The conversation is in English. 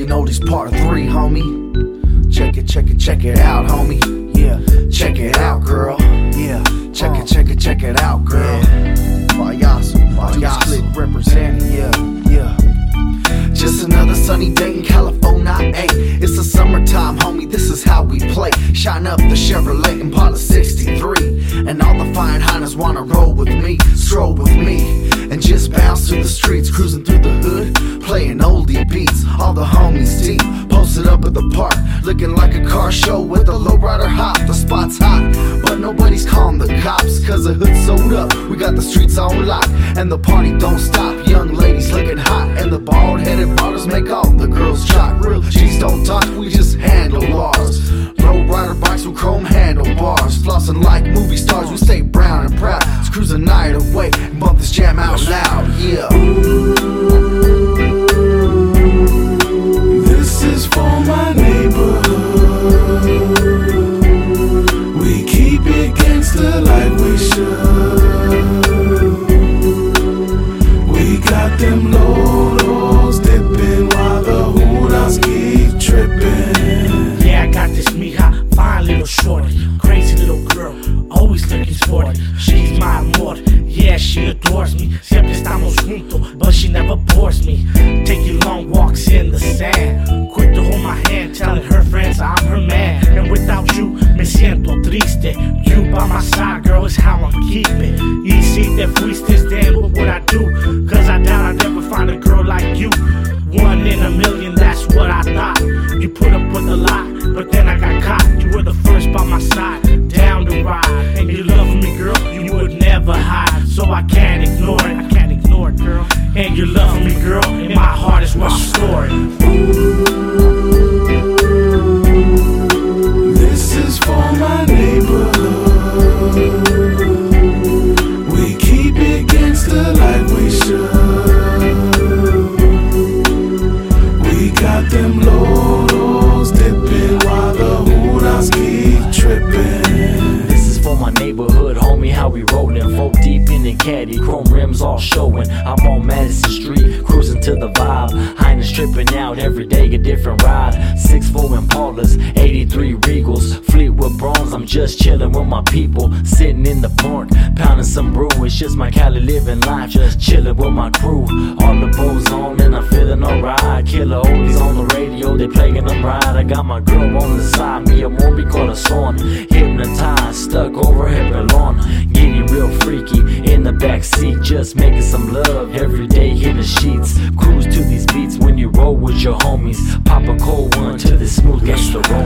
Oldies Oldies Part 3, homie. Check it, check it, check it out, homie. Yeah, check it out, girl. Yeah, check it, check it, check it out, girl. Payaso, payaso. Click representing, yeah, yeah. Just another sunny day in California, ayy. It's the summertime, homie, this is how we play. Shine up the Chevrolet wanna roll with me, stroll with me. And just bounce through the streets, cruising through the hood, playing oldie beats. All the homies deep, posted up at the park, looking like a car show with a lowrider hop. The spot's hot, but nobody's calling the cops, cause the hood's sold up. We got the streets on lock, and the party don't stop. Young ladies looking hot, and the bald headed bottles make all the girls shock. Real G's don't talk, we just cruise the night away bump this jam out loud. Yeah. Estamos juntos, but she never bores me. Taking long walks in the sand, quick to hold my hand, telling her friends I'm her man. And without you, me siento triste. You by my side, girl, is how I'm keeping. Y si te fuiste, then what would I do? Cause I doubt I'd ever find a girl like you. One in a million, that's what I thought. You put up with a lot, but then I got caught. You were the first by my side, down the ride. And you love me, girl, you would never hide. So I can't And you love me, girl, and my heart is what's stored. Chrome rims all showing. I'm on Madison Street, cruising to the vibe. Highness tripping out every day, a different ride. 6'4 Impalas, 83 Regals, Fleetwood Bronze. I'm just chillin' with my people, sitting in the park, pounding some brew. It's just my Cali living life, just chillin' with my crew. All the bows on, and I'm feeling alright. Killer oldies on the radio, they playing them right. I got my girl on the side, me and Moby corazon. Hypnotized, stuck over her lawn. Getting real freaky in the back seat, just making some love every day in the sheets. Cruise to these beats when you roll with your homies. Pop a cold one to this smooth rolling.